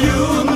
you.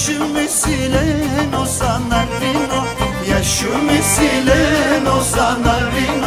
Yaşımı silen o narino Yaşımı silen o narino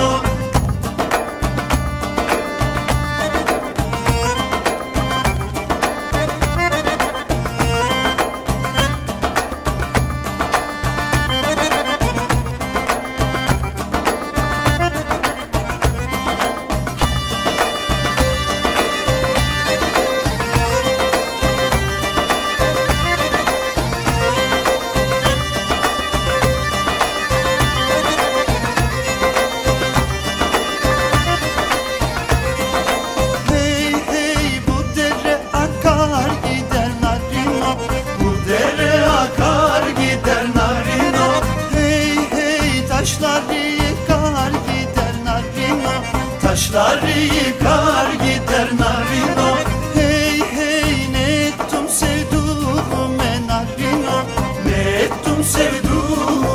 Taşlar yıkar gider narino. Hey hey ne ettim sevduğum narino? Ne ettim sevduğum